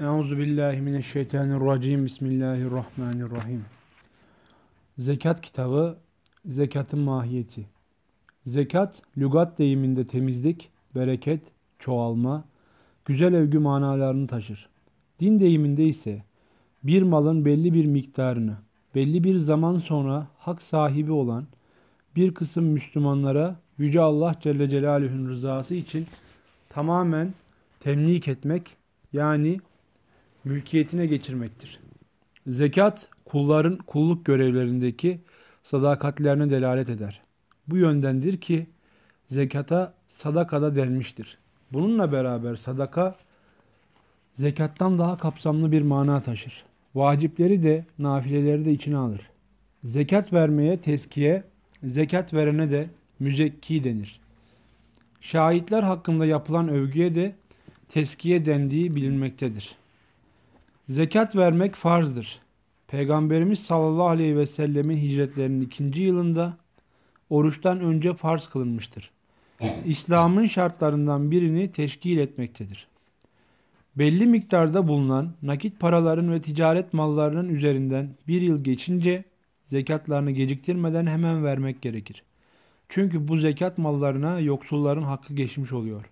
Euzu billahi mineşşeytanirracim. Bismillahirrahmanirrahim. Zekat kitabı Zekatın mahiyeti. Zekat lügat deyiminde temizlik, bereket, çoğalma, güzel övgü manalarını taşır. Din deyiminde ise bir malın belli bir miktarını belli bir zaman sonra hak sahibi olan bir kısım Müslümanlara Yüce Allah Celle Celaluhu'nun rızası için tamamen temlik etmek yani mülkiyetine geçirmektir. Zekat kulların kulluk görevlerindeki sadakatlerine delalet eder. Bu yöndendir ki zekata sadakada denmiştir. Bununla beraber sadaka zekattan daha kapsamlı bir mana taşır. Vacipleri de nafileleri de içine alır. Zekat vermeye teskiye, zekat verene de müzekki denir. Şahitler hakkında yapılan övgüye de teskiye dendiği bilinmektedir. Zekat vermek farzdır. Peygamberimiz sallallahu aleyhi ve sellemin hicretlerinin ikinci yılında oruçtan önce farz kılınmıştır. İslam'ın şartlarından birini teşkil etmektedir. Belli miktarda bulunan nakit paraların ve ticaret mallarının üzerinden bir yıl geçince zekatlarını geciktirmeden hemen vermek gerekir. Çünkü bu zekat mallarına yoksulların hakkı geçmiş oluyor.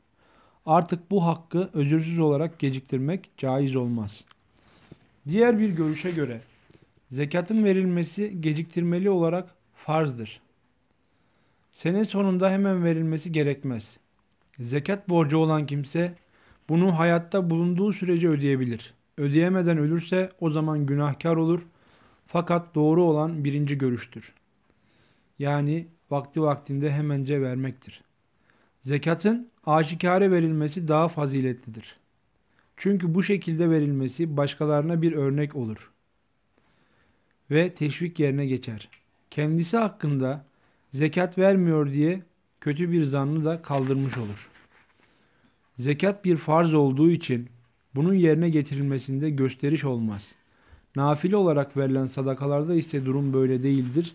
Artık bu hakkı özürsüz olarak geciktirmek caiz olmaz. Diğer bir görüşe göre zekatın verilmesi geciktirmeli olarak farzdır. Sene sonunda hemen verilmesi gerekmez. Zekat borcu olan kimse bunu hayatta bulunduğu sürece ödeyebilir. Ödeyemeden ölürse o zaman günahkar olur. Fakat doğru olan birinci görüştür. Yani vakti vaktinde hemence vermektir. Zekatın aşikare verilmesi daha faziletlidir. Çünkü bu şekilde verilmesi başkalarına bir örnek olur ve teşvik yerine geçer. Kendisi hakkında zekat vermiyor diye kötü bir zannı da kaldırmış olur. Zekat bir farz olduğu için bunun yerine getirilmesinde gösteriş olmaz. Nafile olarak verilen sadakalarda ise durum böyle değildir.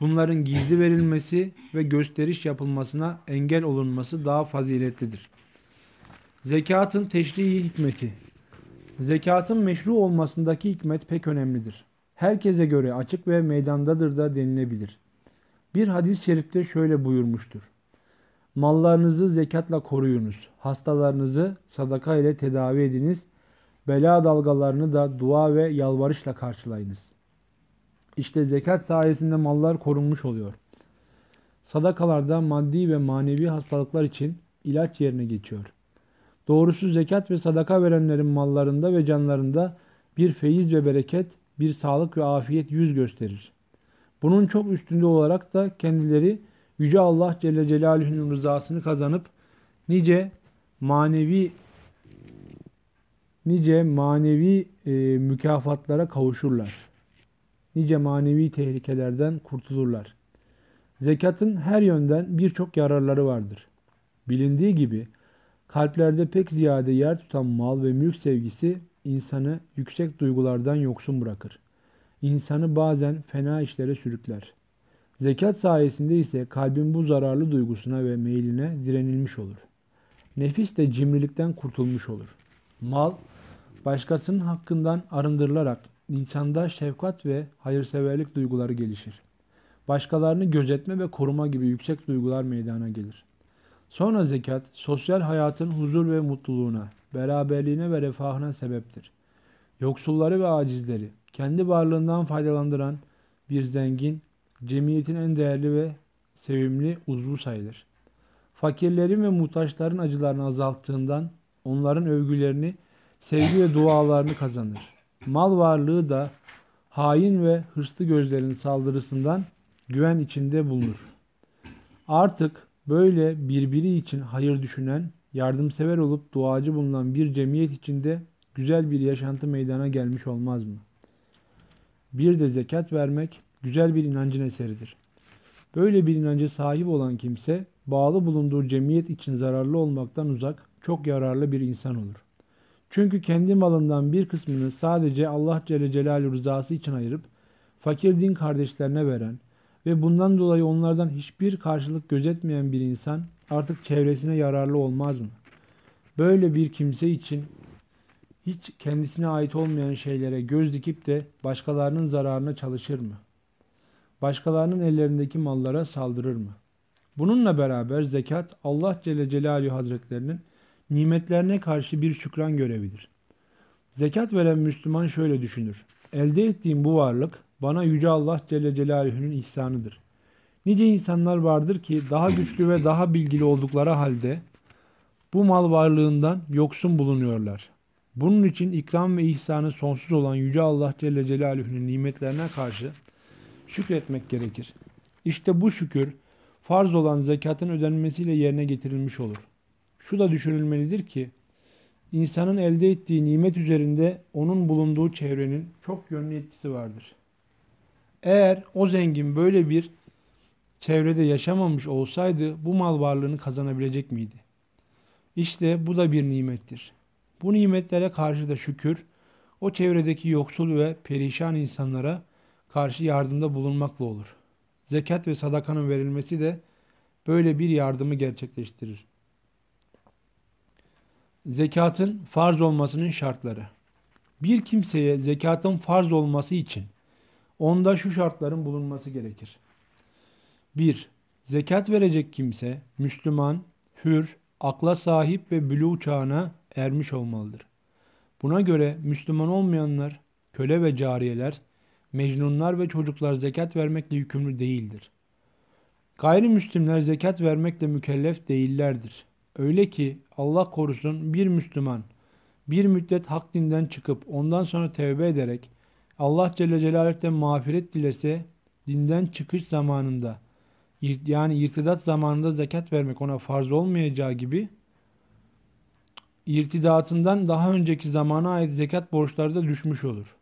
Bunların gizli verilmesi ve gösteriş yapılmasına engel olunması daha faziletlidir. Zekatın teşrii hikmeti Zekatın meşru olmasındaki hikmet pek önemlidir. Herkese göre açık ve meydandadır da denilebilir. Bir hadis-i şerifte şöyle buyurmuştur. Mallarınızı zekatla koruyunuz. Hastalarınızı sadaka ile tedavi ediniz. Bela dalgalarını da dua ve yalvarışla karşılayınız. İşte zekat sayesinde mallar korunmuş oluyor. Sadakalarda maddi ve manevi hastalıklar için ilaç yerine geçiyor. Doğrusu zekat ve sadaka verenlerin mallarında ve canlarında bir feyiz ve bereket, bir sağlık ve afiyet yüz gösterir. Bunun çok üstünde olarak da kendileri Yüce Allah Celle Celaluhu'nun rızasını kazanıp nice manevi nice manevi e, mükafatlara kavuşurlar. Nice manevi tehlikelerden kurtulurlar. Zekatın her yönden birçok yararları vardır. Bilindiği gibi kalplerde pek ziyade yer tutan mal ve mülk sevgisi insanı yüksek duygulardan yoksun bırakır. İnsanı bazen fena işlere sürükler. Zekat sayesinde ise kalbin bu zararlı duygusuna ve meyline direnilmiş olur. Nefis de cimrilikten kurtulmuş olur. Mal, başkasının hakkından arındırılarak insanda şefkat ve hayırseverlik duyguları gelişir. Başkalarını gözetme ve koruma gibi yüksek duygular meydana gelir. Sonra zekat, sosyal hayatın huzur ve mutluluğuna, beraberliğine ve refahına sebeptir. Yoksulları ve acizleri, kendi varlığından faydalandıran bir zengin, cemiyetin en değerli ve sevimli uzvu sayılır. Fakirlerin ve muhtaçların acılarını azalttığından onların övgülerini, sevgi ve dualarını kazanır. Mal varlığı da hain ve hırslı gözlerin saldırısından güven içinde bulunur. Artık böyle birbiri için hayır düşünen, yardımsever olup duacı bulunan bir cemiyet içinde güzel bir yaşantı meydana gelmiş olmaz mı? Bir de zekat vermek güzel bir inancın eseridir. Böyle bir inancı sahip olan kimse bağlı bulunduğu cemiyet için zararlı olmaktan uzak, çok yararlı bir insan olur. Çünkü kendi malından bir kısmını sadece Allah Celle Celaluhu rızası için ayırıp fakir din kardeşlerine veren ve bundan dolayı onlardan hiçbir karşılık gözetmeyen bir insan artık çevresine yararlı olmaz mı? Böyle bir kimse için hiç kendisine ait olmayan şeylere göz dikip de başkalarının zararına çalışır mı? Başkalarının ellerindeki mallara saldırır mı? Bununla beraber zekat Allah Celle Celaluhu Hazretlerinin nimetlerine karşı bir şükran görevidir. Zekat veren Müslüman şöyle düşünür. Elde ettiğim bu varlık bana Yüce Allah Celle Celaluhu'nun ihsanıdır. Nice insanlar vardır ki daha güçlü ve daha bilgili oldukları halde bu mal varlığından yoksun bulunuyorlar. Bunun için ikram ve ihsanı sonsuz olan Yüce Allah Celle Celaluhu'nun nimetlerine karşı şükretmek gerekir. İşte bu şükür farz olan zekatın ödenmesiyle yerine getirilmiş olur. Şu da düşünülmelidir ki insanın elde ettiği nimet üzerinde onun bulunduğu çevrenin çok yönlü etkisi vardır. Eğer o zengin böyle bir çevrede yaşamamış olsaydı bu mal varlığını kazanabilecek miydi? İşte bu da bir nimettir. Bu nimetlere karşı da şükür, o çevredeki yoksul ve perişan insanlara karşı yardımda bulunmakla olur. Zekat ve sadakanın verilmesi de böyle bir yardımı gerçekleştirir. Zekatın farz olmasının şartları. Bir kimseye zekatın farz olması için onda şu şartların bulunması gerekir. 1. Zekat verecek kimse Müslüman, hür, akla sahip ve bülü çağına ermiş olmalıdır. Buna göre Müslüman olmayanlar, köle ve cariyeler, mecnunlar ve çocuklar zekat vermekle yükümlü değildir. Gayrimüslimler zekat vermekle mükellef değillerdir. Öyle ki Allah korusun bir Müslüman bir müddet hak dinden çıkıp ondan sonra tevbe ederek Allah Celle Celaluhu'dan mağfiret dilese dinden çıkış zamanında yani irtidat zamanında zekat vermek ona farz olmayacağı gibi irtidatından daha önceki zamana ait zekat borçları da düşmüş olur.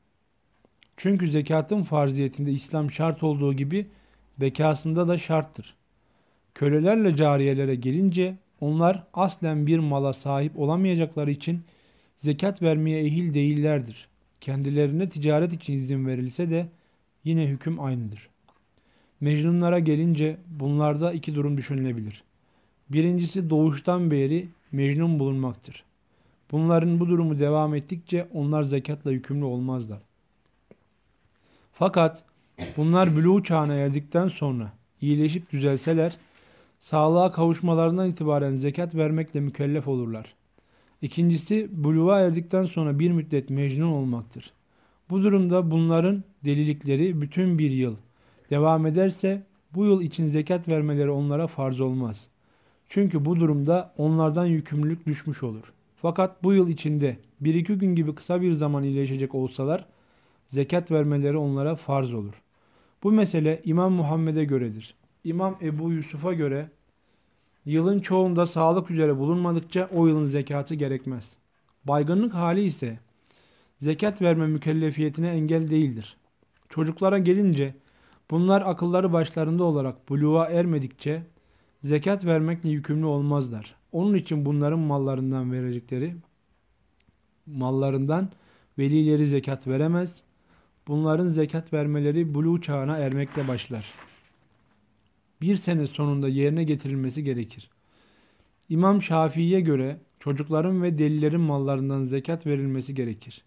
Çünkü zekatın farziyetinde İslam şart olduğu gibi bekasında da şarttır. Kölelerle cariyelere gelince onlar aslen bir mala sahip olamayacakları için zekat vermeye ehil değillerdir. Kendilerine ticaret için izin verilse de yine hüküm aynıdır. Mecnunlara gelince bunlarda iki durum düşünülebilir. Birincisi doğuştan beri mecnun bulunmaktır. Bunların bu durumu devam ettikçe onlar zekatla yükümlü olmazlar. Fakat bunlar bülü çağına erdikten sonra iyileşip düzelseler sağlığa kavuşmalarından itibaren zekat vermekle mükellef olurlar. İkincisi buluğa erdikten sonra bir müddet mecnun olmaktır. Bu durumda bunların delilikleri bütün bir yıl devam ederse bu yıl için zekat vermeleri onlara farz olmaz. Çünkü bu durumda onlardan yükümlülük düşmüş olur. Fakat bu yıl içinde bir iki gün gibi kısa bir zaman iyileşecek olsalar zekat vermeleri onlara farz olur. Bu mesele İmam Muhammed'e göredir. İmam Ebu Yusuf'a göre yılın çoğunda sağlık üzere bulunmadıkça o yılın zekatı gerekmez. Baygınlık hali ise zekat verme mükellefiyetine engel değildir. Çocuklara gelince bunlar akılları başlarında olarak buluğa ermedikçe zekat vermekle yükümlü olmazlar. Onun için bunların mallarından verecekleri mallarından velileri zekat veremez. Bunların zekat vermeleri buluğ çağına ermekle başlar. Bir sene sonunda yerine getirilmesi gerekir. İmam Şafii'ye göre çocukların ve delilerin mallarından zekat verilmesi gerekir.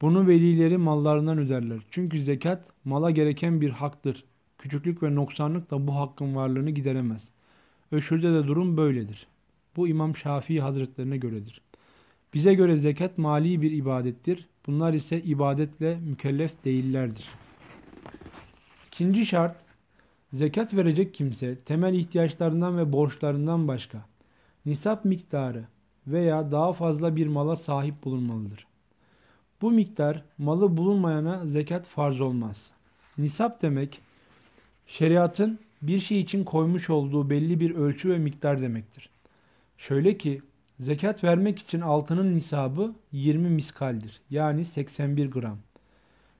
Bunu velileri mallarından öderler. Çünkü zekat mala gereken bir haktır. Küçüklük ve noksanlık da bu hakkın varlığını gideremez. Öşürde de durum böyledir. Bu İmam Şafii Hazretlerine göredir. Bize göre zekat mali bir ibadettir. Bunlar ise ibadetle mükellef değillerdir. İkinci şart, zekat verecek kimse temel ihtiyaçlarından ve borçlarından başka nisap miktarı veya daha fazla bir mala sahip bulunmalıdır. Bu miktar malı bulunmayana zekat farz olmaz. Nisap demek şeriatın bir şey için koymuş olduğu belli bir ölçü ve miktar demektir. Şöyle ki zekat vermek için altının nisabı 20 miskaldir. Yani 81 gram.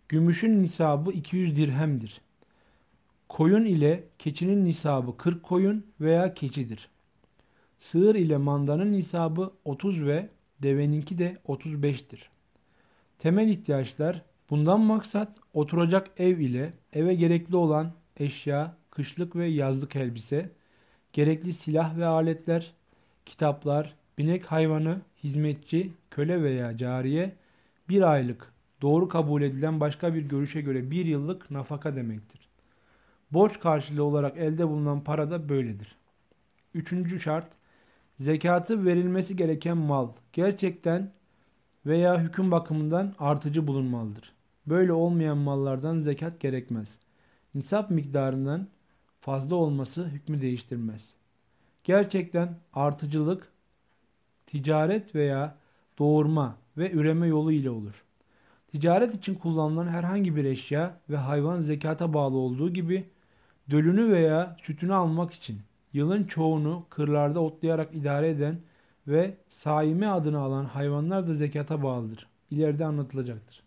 Gümüşün nisabı 200 dirhemdir. Koyun ile keçinin nisabı 40 koyun veya keçidir. Sığır ile mandanın nisabı 30 ve deveninki de 35'tir. Temel ihtiyaçlar bundan maksat oturacak ev ile eve gerekli olan eşya, kışlık ve yazlık elbise, gerekli silah ve aletler, kitaplar, binek hayvanı, hizmetçi, köle veya cariye bir aylık doğru kabul edilen başka bir görüşe göre bir yıllık nafaka demektir. Borç karşılığı olarak elde bulunan para da böyledir. Üçüncü şart, zekatı verilmesi gereken mal gerçekten veya hüküm bakımından artıcı bulunmalıdır. Böyle olmayan mallardan zekat gerekmez. Nisap miktarından fazla olması hükmü değiştirmez. Gerçekten artıcılık, ticaret veya doğurma ve üreme yolu ile olur. Ticaret için kullanılan herhangi bir eşya ve hayvan zekata bağlı olduğu gibi dölünü veya sütünü almak için yılın çoğunu kırlarda otlayarak idare eden ve saime adını alan hayvanlar da zekata bağlıdır. İleride anlatılacaktır.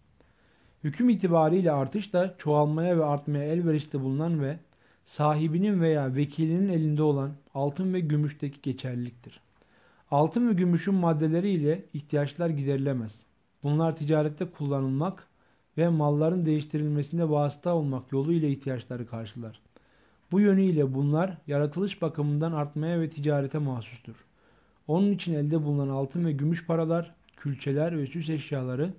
Hüküm itibariyle artış da çoğalmaya ve artmaya elverişli bulunan ve sahibinin veya vekilinin elinde olan altın ve gümüşteki geçerliliktir. Altın ve gümüşün maddeleri ile ihtiyaçlar giderilemez. Bunlar ticarette kullanılmak ve malların değiştirilmesinde vasıta olmak yoluyla ihtiyaçları karşılar. Bu yönüyle bunlar yaratılış bakımından artmaya ve ticarete mahsustur. Onun için elde bulunan altın ve gümüş paralar, külçeler ve süs eşyaları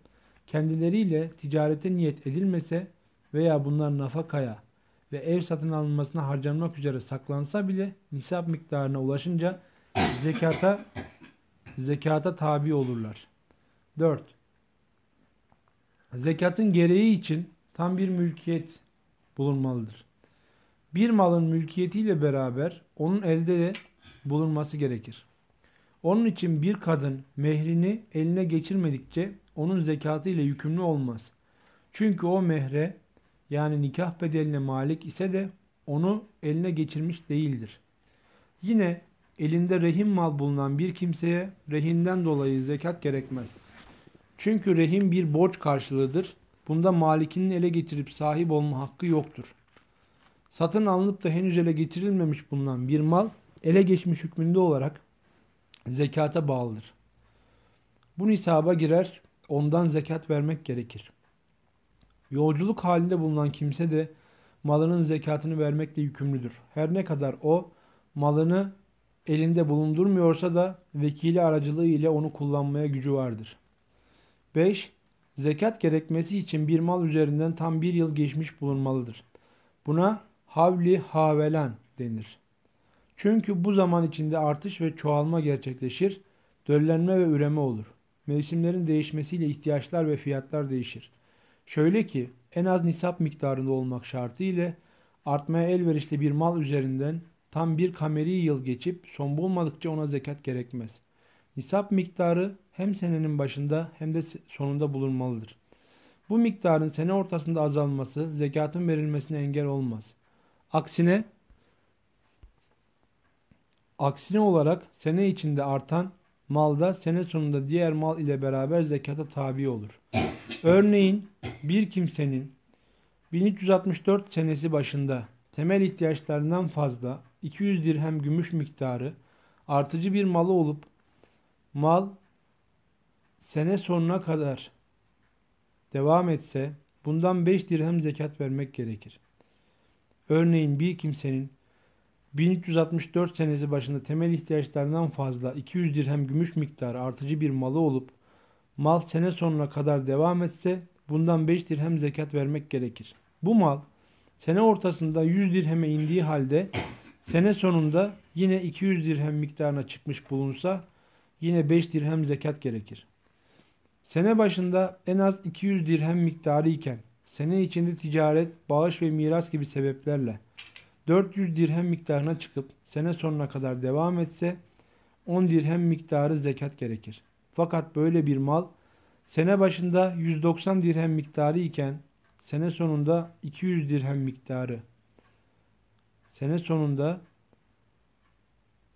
kendileriyle ticarete niyet edilmese veya bunlar nafakaya ve ev satın alınmasına harcanmak üzere saklansa bile nisap miktarına ulaşınca zekata zekata tabi olurlar. 4. Zekatın gereği için tam bir mülkiyet bulunmalıdır. Bir malın mülkiyetiyle beraber onun elde de bulunması gerekir. Onun için bir kadın mehrini eline geçirmedikçe onun zekatı ile yükümlü olmaz. Çünkü o mehre yani nikah bedeline malik ise de onu eline geçirmiş değildir. Yine elinde rehin mal bulunan bir kimseye rehinden dolayı zekat gerekmez. Çünkü rehin bir borç karşılığıdır. Bunda malikinin ele getirip sahip olma hakkı yoktur. Satın alınıp da henüz ele getirilmemiş bulunan bir mal ele geçmiş hükmünde olarak zekata bağlıdır. Bu nisaba girer, ondan zekat vermek gerekir. Yolculuk halinde bulunan kimse de malının zekatını vermekle yükümlüdür. Her ne kadar o malını elinde bulundurmuyorsa da vekili aracılığı ile onu kullanmaya gücü vardır. 5. Zekat gerekmesi için bir mal üzerinden tam bir yıl geçmiş bulunmalıdır. Buna havli havelan denir. Çünkü bu zaman içinde artış ve çoğalma gerçekleşir, döllenme ve üreme olur. Mevsimlerin değişmesiyle ihtiyaçlar ve fiyatlar değişir. Şöyle ki en az nisap miktarında olmak şartı ile artmaya elverişli bir mal üzerinden tam bir kameri yıl geçip son bulmadıkça ona zekat gerekmez. Nisap miktarı hem senenin başında hem de sonunda bulunmalıdır. Bu miktarın sene ortasında azalması zekatın verilmesine engel olmaz. Aksine aksine olarak sene içinde artan malda sene sonunda diğer mal ile beraber zekata tabi olur. Örneğin bir kimsenin 1364 senesi başında temel ihtiyaçlarından fazla 200 dirhem gümüş miktarı artıcı bir malı olup mal sene sonuna kadar devam etse bundan 5 dirhem zekat vermek gerekir. Örneğin bir kimsenin 1364 senesi başında temel ihtiyaçlarından fazla 200 dirhem gümüş miktarı artıcı bir malı olup mal sene sonuna kadar devam etse bundan 5 dirhem zekat vermek gerekir. Bu mal sene ortasında 100 dirheme indiği halde sene sonunda yine 200 dirhem miktarına çıkmış bulunsa yine 5 dirhem zekat gerekir. Sene başında en az 200 dirhem miktarı iken sene içinde ticaret, bağış ve miras gibi sebeplerle 400 dirhem miktarına çıkıp sene sonuna kadar devam etse 10 dirhem miktarı zekat gerekir. Fakat böyle bir mal sene başında 190 dirhem miktarı iken sene sonunda 200 dirhem miktarı sene sonunda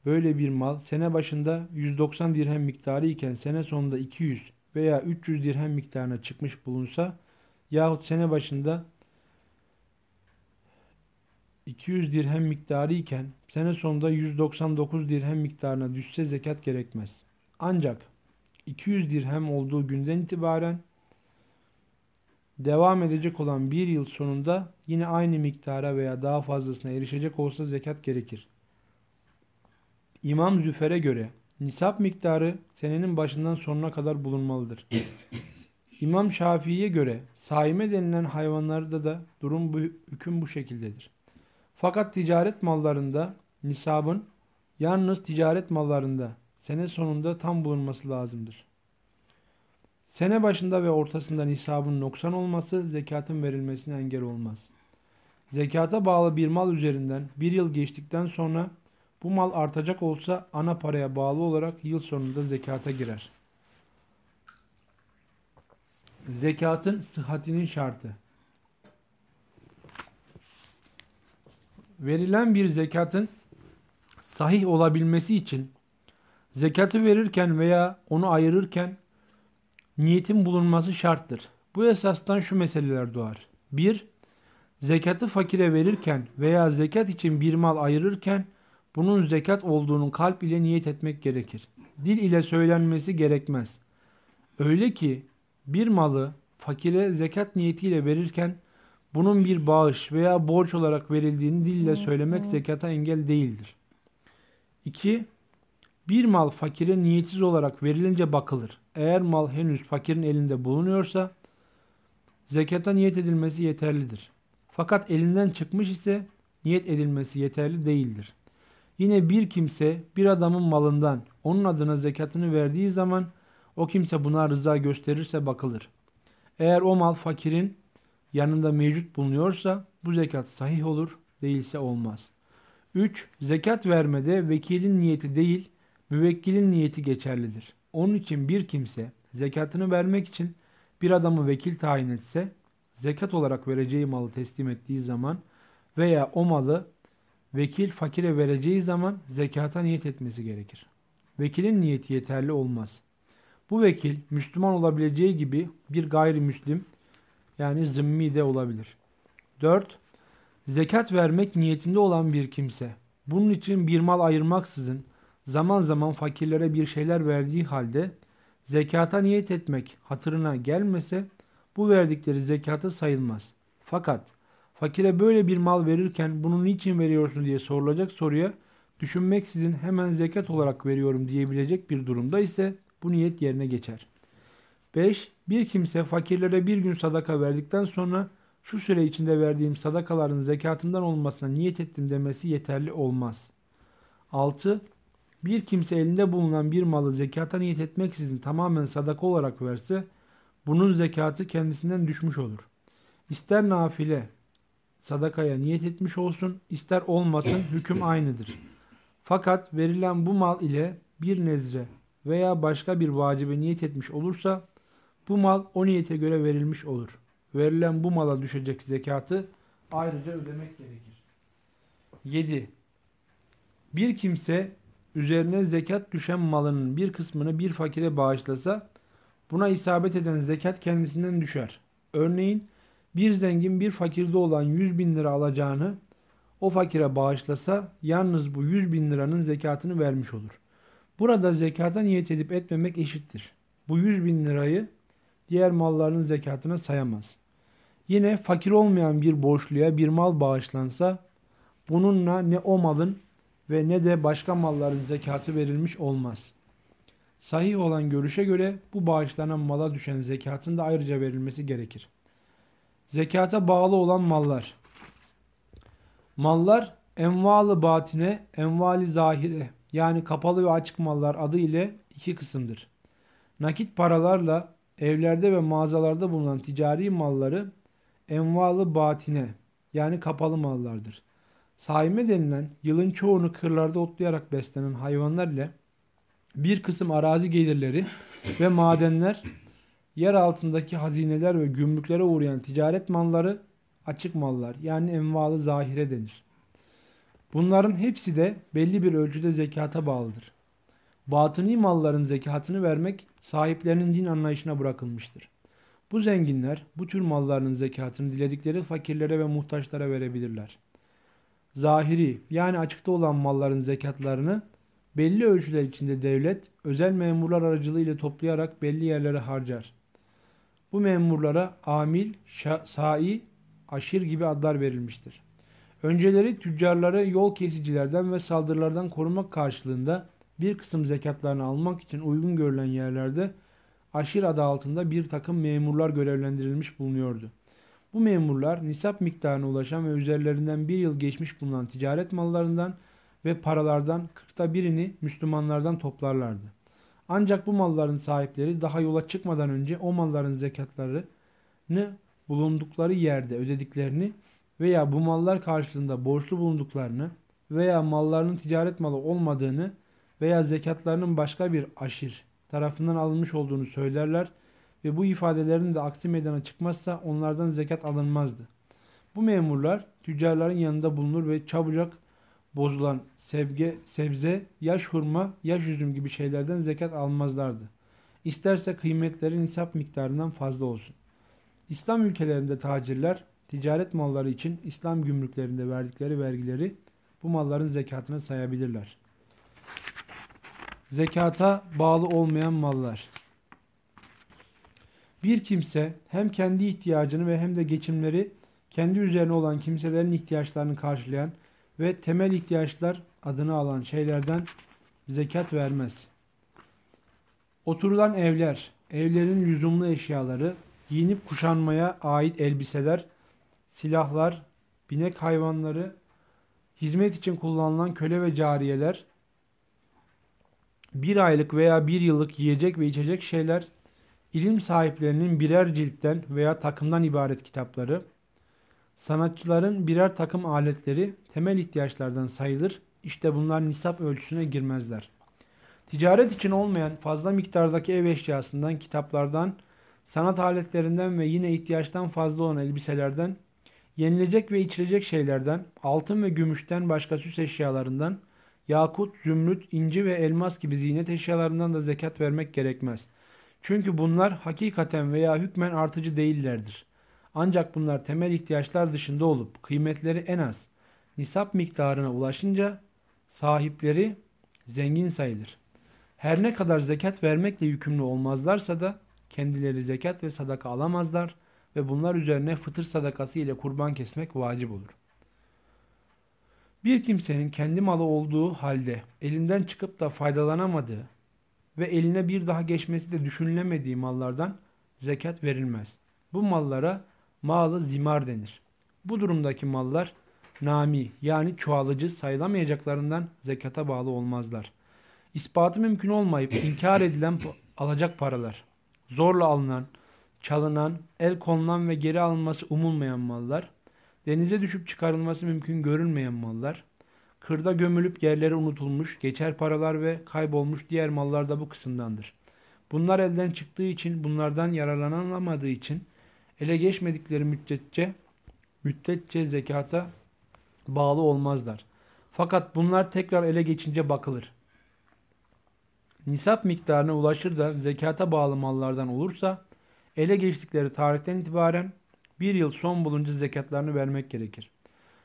böyle bir mal sene başında 190 dirhem miktarı iken sene sonunda 200 veya 300 dirhem miktarına çıkmış bulunsa yahut sene başında 200 dirhem miktarı iken sene sonunda 199 dirhem miktarına düşse zekat gerekmez. Ancak 200 dirhem olduğu günden itibaren devam edecek olan bir yıl sonunda yine aynı miktara veya daha fazlasına erişecek olsa zekat gerekir. İmam Züfer'e göre nisap miktarı senenin başından sonuna kadar bulunmalıdır. İmam Şafii'ye göre saime denilen hayvanlarda da durum bu, hüküm bu şekildedir. Fakat ticaret mallarında nisabın yalnız ticaret mallarında sene sonunda tam bulunması lazımdır. Sene başında ve ortasında nisabın noksan olması zekatın verilmesine engel olmaz. Zekata bağlı bir mal üzerinden bir yıl geçtikten sonra bu mal artacak olsa ana paraya bağlı olarak yıl sonunda zekata girer. Zekatın sıhhatinin şartı. Verilen bir zekatın sahih olabilmesi için zekatı verirken veya onu ayırırken niyetin bulunması şarttır. Bu esastan şu meseleler doğar. 1. Zekatı fakire verirken veya zekat için bir mal ayırırken bunun zekat olduğunu kalp ile niyet etmek gerekir. Dil ile söylenmesi gerekmez. Öyle ki bir malı fakire zekat niyetiyle verirken bunun bir bağış veya borç olarak verildiğini dil ile söylemek zekata engel değildir. 2. Bir mal fakire niyetsiz olarak verilince bakılır. Eğer mal henüz fakirin elinde bulunuyorsa zekata niyet edilmesi yeterlidir. Fakat elinden çıkmış ise niyet edilmesi yeterli değildir. Yine bir kimse bir adamın malından onun adına zekatını verdiği zaman o kimse buna rıza gösterirse bakılır. Eğer o mal fakirin yanında mevcut bulunuyorsa bu zekat sahih olur, değilse olmaz. 3. Zekat vermede vekilin niyeti değil, müvekkilin niyeti geçerlidir. Onun için bir kimse zekatını vermek için bir adamı vekil tayin etse, zekat olarak vereceği malı teslim ettiği zaman veya o malı vekil fakire vereceği zaman zekata niyet etmesi gerekir. Vekilin niyeti yeterli olmaz. Bu vekil Müslüman olabileceği gibi bir gayrimüslim yani zımmi de olabilir. 4. Zekat vermek niyetinde olan bir kimse. Bunun için bir mal ayırmaksızın zaman zaman fakirlere bir şeyler verdiği halde zekata niyet etmek hatırına gelmese bu verdikleri zekata sayılmaz. Fakat fakire böyle bir mal verirken bunu niçin veriyorsun diye sorulacak soruya düşünmeksizin hemen zekat olarak veriyorum diyebilecek bir durumda ise bu niyet yerine geçer. 5. Bir kimse fakirlere bir gün sadaka verdikten sonra şu süre içinde verdiğim sadakaların zekatından olmasına niyet ettim demesi yeterli olmaz. 6. Bir kimse elinde bulunan bir malı zekata niyet etmeksizin tamamen sadaka olarak verse bunun zekatı kendisinden düşmüş olur. İster nafile sadakaya niyet etmiş olsun ister olmasın hüküm aynıdır. Fakat verilen bu mal ile bir nezre veya başka bir vacibe niyet etmiş olursa bu mal o niyete göre verilmiş olur. Verilen bu mala düşecek zekatı ayrıca ödemek gerekir. 7. Bir kimse üzerine zekat düşen malının bir kısmını bir fakire bağışlasa buna isabet eden zekat kendisinden düşer. Örneğin bir zengin bir fakirde olan 100 bin lira alacağını o fakire bağışlasa yalnız bu 100 bin liranın zekatını vermiş olur. Burada zekata niyet edip etmemek eşittir. Bu 100 bin lirayı diğer mallarının zekatına sayamaz. Yine fakir olmayan bir borçluya bir mal bağışlansa bununla ne o malın ve ne de başka malların zekatı verilmiş olmaz. Sahih olan görüşe göre bu bağışlanan mala düşen zekatın da ayrıca verilmesi gerekir. Zekata bağlı olan mallar. Mallar envalı batine, envali zahire yani kapalı ve açık mallar adı ile iki kısımdır. Nakit paralarla evlerde ve mağazalarda bulunan ticari malları envalı batine yani kapalı mallardır. Saime denilen yılın çoğunu kırlarda otlayarak beslenen hayvanlar ile bir kısım arazi gelirleri ve madenler yer altındaki hazineler ve gümrüklere uğrayan ticaret malları açık mallar yani envalı zahire denir. Bunların hepsi de belli bir ölçüde zekata bağlıdır. Batıni malların zekatını vermek sahiplerinin din anlayışına bırakılmıştır. Bu zenginler bu tür mallarının zekatını diledikleri fakirlere ve muhtaçlara verebilirler. Zahiri yani açıkta olan malların zekatlarını belli ölçüler içinde devlet özel memurlar aracılığıyla toplayarak belli yerlere harcar. Bu memurlara amil, sai, aşir gibi adlar verilmiştir. Önceleri tüccarları yol kesicilerden ve saldırılardan korumak karşılığında bir kısım zekatlarını almak için uygun görülen yerlerde aşir adı altında bir takım memurlar görevlendirilmiş bulunuyordu. Bu memurlar nisap miktarına ulaşan ve üzerlerinden bir yıl geçmiş bulunan ticaret mallarından ve paralardan kırkta birini Müslümanlardan toplarlardı. Ancak bu malların sahipleri daha yola çıkmadan önce o malların zekatlarını bulundukları yerde ödediklerini veya bu mallar karşılığında borçlu bulunduklarını veya mallarının ticaret malı olmadığını veya zekatlarının başka bir aşir tarafından alınmış olduğunu söylerler ve bu ifadelerin de aksi meydana çıkmazsa onlardan zekat alınmazdı. Bu memurlar tüccarların yanında bulunur ve çabucak bozulan sebge, sebze, yaş hurma, yaş üzüm gibi şeylerden zekat almazlardı. İsterse kıymetleri nisap miktarından fazla olsun. İslam ülkelerinde tacirler ticaret malları için İslam gümrüklerinde verdikleri vergileri bu malların zekatını sayabilirler. Zekata bağlı olmayan mallar. Bir kimse hem kendi ihtiyacını ve hem de geçimleri kendi üzerine olan kimselerin ihtiyaçlarını karşılayan ve temel ihtiyaçlar adını alan şeylerden zekat vermez. Oturulan evler, evlerin lüzumlu eşyaları, giyinip kuşanmaya ait elbiseler, silahlar, binek hayvanları, hizmet için kullanılan köle ve cariyeler, bir aylık veya bir yıllık yiyecek ve içecek şeyler, ilim sahiplerinin birer ciltten veya takımdan ibaret kitapları, sanatçıların birer takım aletleri temel ihtiyaçlardan sayılır. İşte bunlar nisap ölçüsüne girmezler. Ticaret için olmayan fazla miktardaki ev eşyasından, kitaplardan, sanat aletlerinden ve yine ihtiyaçtan fazla olan elbiselerden, yenilecek ve içilecek şeylerden, altın ve gümüşten başka süs eşyalarından, yakut, zümrüt, inci ve elmas gibi ziynet eşyalarından da zekat vermek gerekmez. Çünkü bunlar hakikaten veya hükmen artıcı değillerdir. Ancak bunlar temel ihtiyaçlar dışında olup kıymetleri en az nisap miktarına ulaşınca sahipleri zengin sayılır. Her ne kadar zekat vermekle yükümlü olmazlarsa da kendileri zekat ve sadaka alamazlar ve bunlar üzerine fıtır sadakası ile kurban kesmek vacip olur. Bir kimsenin kendi malı olduğu halde elinden çıkıp da faydalanamadığı ve eline bir daha geçmesi de düşünülemediği mallardan zekat verilmez. Bu mallara malı zimar denir. Bu durumdaki mallar nami yani çoğalıcı sayılamayacaklarından zekata bağlı olmazlar. İspatı mümkün olmayıp inkar edilen alacak paralar, zorla alınan, çalınan, el konulan ve geri alınması umulmayan mallar, denize düşüp çıkarılması mümkün görülmeyen mallar, kırda gömülüp yerlere unutulmuş, geçer paralar ve kaybolmuş diğer mallar da bu kısımdandır. Bunlar elden çıktığı için, bunlardan yararlanamadığı için ele geçmedikleri müddetçe müddetçe zekata bağlı olmazlar. Fakat bunlar tekrar ele geçince bakılır. Nisap miktarına ulaşır da zekata bağlı mallardan olursa ele geçtikleri tarihten itibaren bir yıl son bulunca zekatlarını vermek gerekir.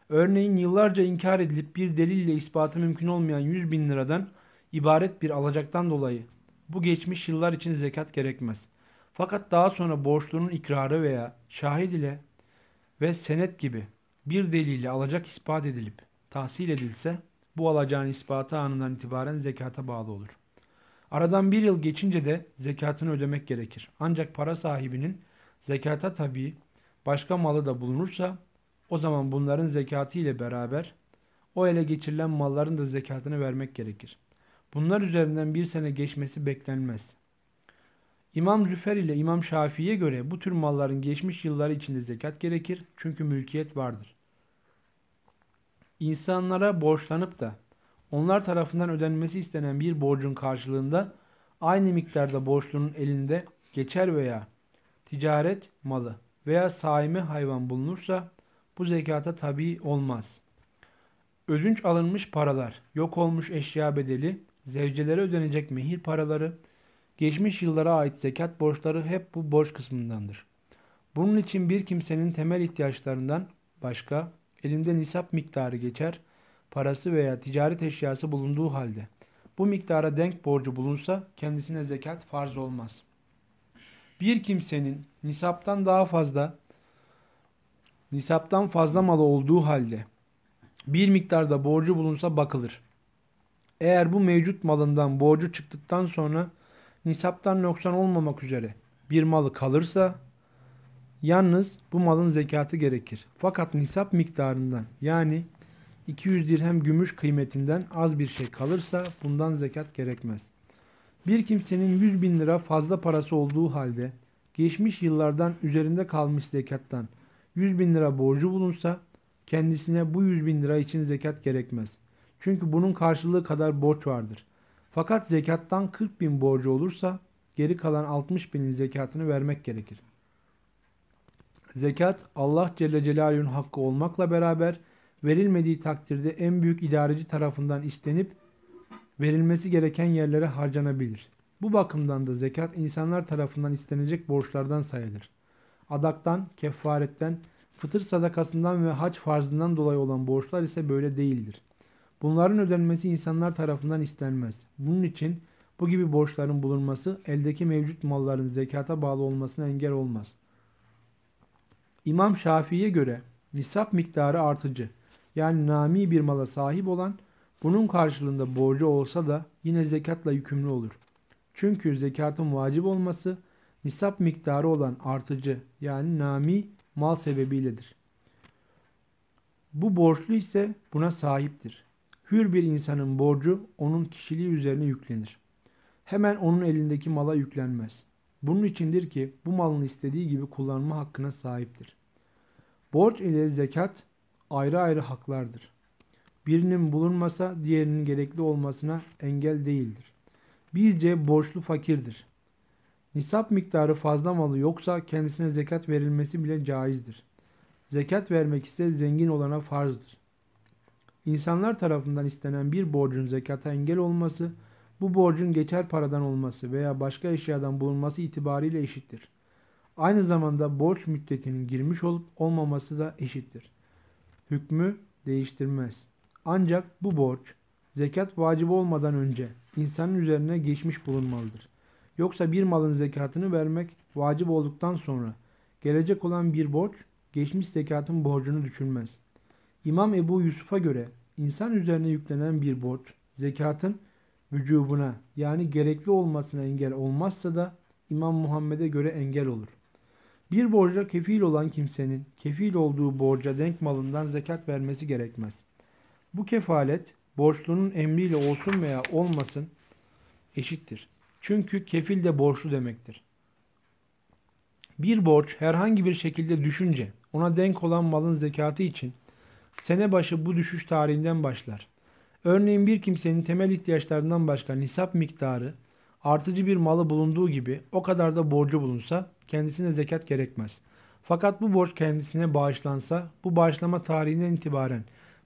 Örneğin yıllarca inkar edilip bir delille ispatı mümkün olmayan 100 bin liradan ibaret bir alacaktan dolayı bu geçmiş yıllar için zekat gerekmez. Fakat daha sonra borçlunun ikrarı veya şahit ile ve senet gibi bir delille alacak ispat edilip tahsil edilse bu alacağın ispatı anından itibaren zekata bağlı olur. Aradan bir yıl geçince de zekatını ödemek gerekir. Ancak para sahibinin zekata tabi başka malı da bulunursa o zaman bunların zekatı ile beraber o ele geçirilen malların da zekatını vermek gerekir. Bunlar üzerinden bir sene geçmesi beklenmez. İmam Züfer ile İmam Şafii'ye göre bu tür malların geçmiş yılları içinde zekat gerekir çünkü mülkiyet vardır. İnsanlara borçlanıp da onlar tarafından ödenmesi istenen bir borcun karşılığında aynı miktarda borçlunun elinde geçer veya ticaret malı veya saime hayvan bulunursa bu zekata tabi olmaz. Ödünç alınmış paralar, yok olmuş eşya bedeli, zevcelere ödenecek mehir paraları, geçmiş yıllara ait zekat borçları hep bu borç kısmındandır. Bunun için bir kimsenin temel ihtiyaçlarından başka elinde nisap miktarı geçer, parası veya ticaret eşyası bulunduğu halde bu miktara denk borcu bulunsa kendisine zekat farz olmaz. Bir kimsenin nisaptan daha fazla nisaptan fazla malı olduğu halde bir miktarda borcu bulunsa bakılır. Eğer bu mevcut malından borcu çıktıktan sonra nisaptan noksan olmamak üzere bir malı kalırsa yalnız bu malın zekatı gerekir. Fakat nisap miktarından yani 200 dirhem gümüş kıymetinden az bir şey kalırsa bundan zekat gerekmez. Bir kimsenin 100 bin lira fazla parası olduğu halde geçmiş yıllardan üzerinde kalmış zekattan 100 bin lira borcu bulunsa kendisine bu 100 bin lira için zekat gerekmez. Çünkü bunun karşılığı kadar borç vardır. Fakat zekattan 40 bin borcu olursa geri kalan 60 binin zekatını vermek gerekir. Zekat Allah Celle Celaluhu'nun hakkı olmakla beraber verilmediği takdirde en büyük idareci tarafından istenip verilmesi gereken yerlere harcanabilir. Bu bakımdan da zekat insanlar tarafından istenecek borçlardan sayılır. Adaktan, kefaretten, fıtır sadakasından ve hac farzından dolayı olan borçlar ise böyle değildir. Bunların ödenmesi insanlar tarafından istenmez. Bunun için bu gibi borçların bulunması eldeki mevcut malların zekata bağlı olmasına engel olmaz. İmam Şafii'ye göre nisap miktarı artıcı yani nami bir mala sahip olan bunun karşılığında borcu olsa da yine zekatla yükümlü olur. Çünkü zekatın vacip olması nisap miktarı olan artıcı yani nami mal sebebiyledir. Bu borçlu ise buna sahiptir. Hür bir insanın borcu onun kişiliği üzerine yüklenir. Hemen onun elindeki mala yüklenmez. Bunun içindir ki bu malın istediği gibi kullanma hakkına sahiptir. Borç ile zekat ayrı ayrı haklardır. Birinin bulunmasa diğerinin gerekli olmasına engel değildir. Bizce borçlu fakirdir. Nisap miktarı fazla malı yoksa kendisine zekat verilmesi bile caizdir. Zekat vermek ise zengin olana farzdır. İnsanlar tarafından istenen bir borcun zekata engel olması, bu borcun geçer paradan olması veya başka eşyadan bulunması itibariyle eşittir. Aynı zamanda borç müddetinin girmiş olup olmaması da eşittir. Hükmü değiştirmez. Ancak bu borç zekat vacip olmadan önce insanın üzerine geçmiş bulunmalıdır. Yoksa bir malın zekatını vermek vacip olduktan sonra gelecek olan bir borç geçmiş zekatın borcunu düşürmez. İmam Ebu Yusuf'a göre insan üzerine yüklenen bir borç zekatın vücubuna yani gerekli olmasına engel olmazsa da İmam Muhammed'e göre engel olur. Bir borca kefil olan kimsenin kefil olduğu borca denk malından zekat vermesi gerekmez. Bu kefalet borçlunun emriyle olsun veya olmasın eşittir. Çünkü kefil de borçlu demektir. Bir borç herhangi bir şekilde düşünce ona denk olan malın zekatı için sene başı bu düşüş tarihinden başlar. Örneğin bir kimsenin temel ihtiyaçlarından başka nisap miktarı artıcı bir malı bulunduğu gibi o kadar da borcu bulunsa kendisine zekat gerekmez. Fakat bu borç kendisine bağışlansa bu bağışlama tarihinden itibaren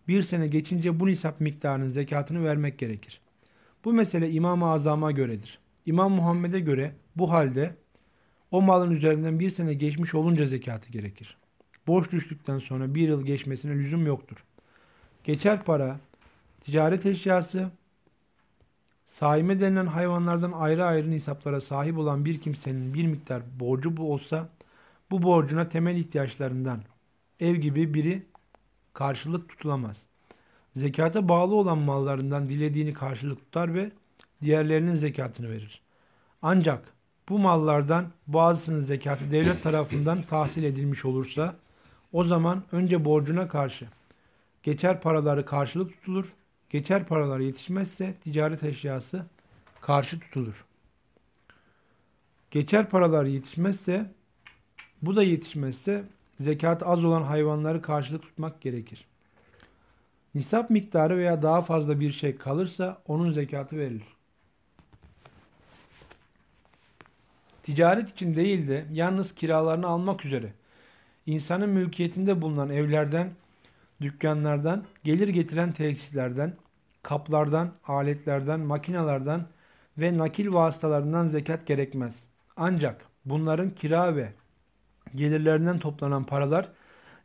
bir sene geçince bu nisap miktarının zekatını vermek gerekir. Bu mesele İmam-ı Azam'a göredir. İmam Muhammed'e göre bu halde o malın üzerinden bir sene geçmiş olunca zekatı gerekir. Borç düştükten sonra bir yıl geçmesine lüzum yoktur. Geçer para, ticaret eşyası, saime denilen hayvanlardan ayrı ayrı nisaplara sahip olan bir kimsenin bir miktar borcu bu olsa, bu borcuna temel ihtiyaçlarından ev gibi biri karşılık tutulamaz. Zekata bağlı olan mallarından dilediğini karşılık tutar ve diğerlerinin zekatını verir. Ancak bu mallardan bazısının zekatı devlet tarafından tahsil edilmiş olursa o zaman önce borcuna karşı geçer paraları karşılık tutulur. Geçer paralar yetişmezse ticaret eşyası karşı tutulur. Geçer paralar yetişmezse bu da yetişmezse zekat az olan hayvanları karşılık tutmak gerekir. Nisap miktarı veya daha fazla bir şey kalırsa onun zekatı verilir. Ticaret için değil de yalnız kiralarını almak üzere insanın mülkiyetinde bulunan evlerden, dükkanlardan, gelir getiren tesislerden, kaplardan, aletlerden, makinalardan ve nakil vasıtalarından zekat gerekmez. Ancak bunların kira ve gelirlerinden toplanan paralar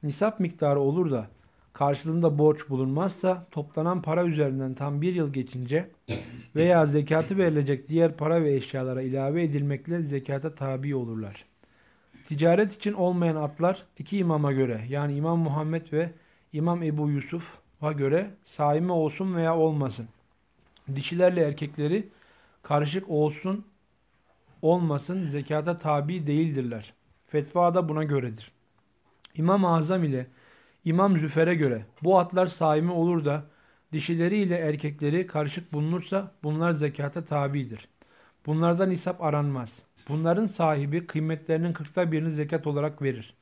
nisap miktarı olur da karşılığında borç bulunmazsa toplanan para üzerinden tam bir yıl geçince veya zekatı verilecek diğer para ve eşyalara ilave edilmekle zekata tabi olurlar. Ticaret için olmayan atlar iki imama göre yani İmam Muhammed ve İmam Ebu Yusuf'a göre saime olsun veya olmasın. Dişilerle erkekleri karışık olsun olmasın zekata tabi değildirler. Fetva da buna göredir. İmam-ı Azam ile İmam Züfer'e göre bu atlar saimi olur da dişileri ile erkekleri karışık bulunursa bunlar zekata tabidir. Bunlardan isap aranmaz. Bunların sahibi kıymetlerinin kırkta birini zekat olarak verir.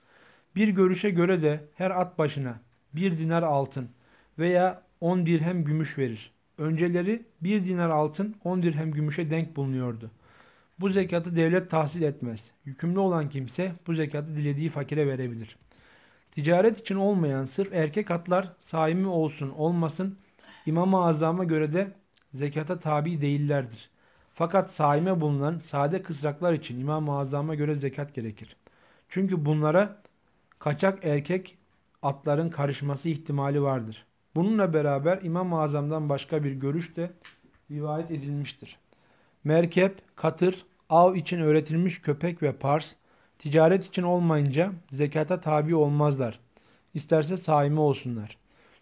Bir görüşe göre de her at başına bir dinar altın veya on dirhem gümüş verir. Önceleri bir dinar altın on dirhem gümüşe denk bulunuyordu. Bu zekatı devlet tahsil etmez. Yükümlü olan kimse bu zekatı dilediği fakire verebilir. Ticaret için olmayan sırf erkek atlar saimi olsun olmasın İmam-ı Azam'a göre de zekata tabi değillerdir. Fakat saime bulunan sade kısraklar için İmam-ı Azam'a göre zekat gerekir. Çünkü bunlara kaçak erkek atların karışması ihtimali vardır. Bununla beraber İmam-ı Azam'dan başka bir görüş de rivayet edilmiştir. Merkep, katır, av için öğretilmiş köpek ve pars, ticaret için olmayınca zekata tabi olmazlar. İsterse saimi olsunlar.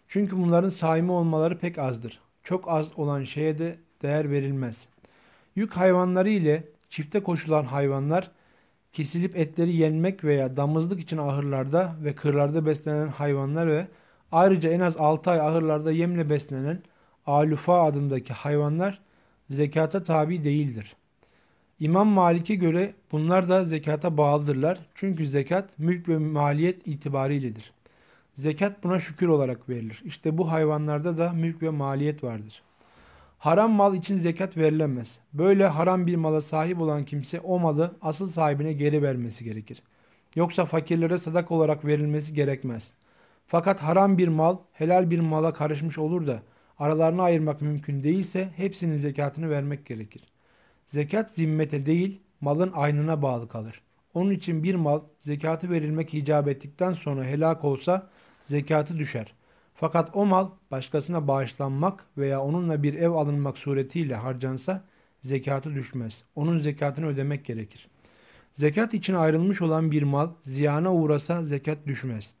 Çünkü bunların saimi olmaları pek azdır. Çok az olan şeye de değer verilmez. Yük hayvanları ile çifte koşulan hayvanlar kesilip etleri yenmek veya damızlık için ahırlarda ve kırlarda beslenen hayvanlar ve ayrıca en az 6 ay ahırlarda yemle beslenen alufa adındaki hayvanlar zekata tabi değildir. İmam Malik'e göre bunlar da zekata bağlıdırlar. Çünkü zekat mülk ve maliyet itibariyledir. Zekat buna şükür olarak verilir. İşte bu hayvanlarda da mülk ve maliyet vardır. Haram mal için zekat verilemez. Böyle haram bir mala sahip olan kimse o malı asıl sahibine geri vermesi gerekir. Yoksa fakirlere sadak olarak verilmesi gerekmez. Fakat haram bir mal helal bir mala karışmış olur da aralarını ayırmak mümkün değilse hepsinin zekatını vermek gerekir. Zekat zimmete değil malın aynına bağlı kalır. Onun için bir mal zekatı verilmek icap ettikten sonra helak olsa zekatı düşer. Fakat o mal başkasına bağışlanmak veya onunla bir ev alınmak suretiyle harcansa zekatı düşmez. Onun zekatını ödemek gerekir. Zekat için ayrılmış olan bir mal ziyana uğrasa zekat düşmez.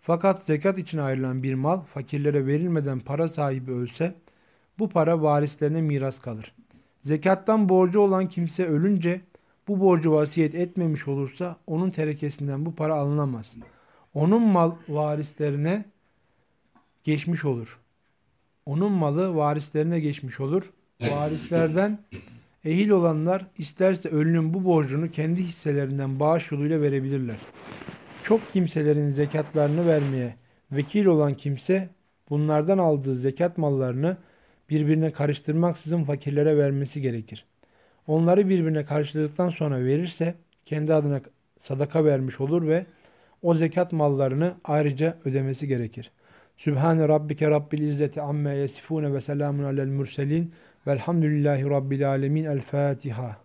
Fakat zekat için ayrılan bir mal fakirlere verilmeden para sahibi ölse bu para varislerine miras kalır. Zekattan borcu olan kimse ölünce bu borcu vasiyet etmemiş olursa onun terekesinden bu para alınamaz. Onun mal varislerine geçmiş olur. Onun malı varislerine geçmiş olur. Varislerden ehil olanlar isterse ölünün bu borcunu kendi hisselerinden bağış yoluyla verebilirler. Çok kimselerin zekatlarını vermeye vekil olan kimse bunlardan aldığı zekat mallarını birbirine karıştırmaksızın fakirlere vermesi gerekir. Onları birbirine karıştırdıktan sonra verirse kendi adına sadaka vermiş olur ve o zekat mallarını ayrıca ödemesi gerekir. Sübhane Rabbike Rabbil İzzeti Amme Yesifune ve Selamun Alel Mürselin Velhamdülillahi Rabbil Alemin El Fatiha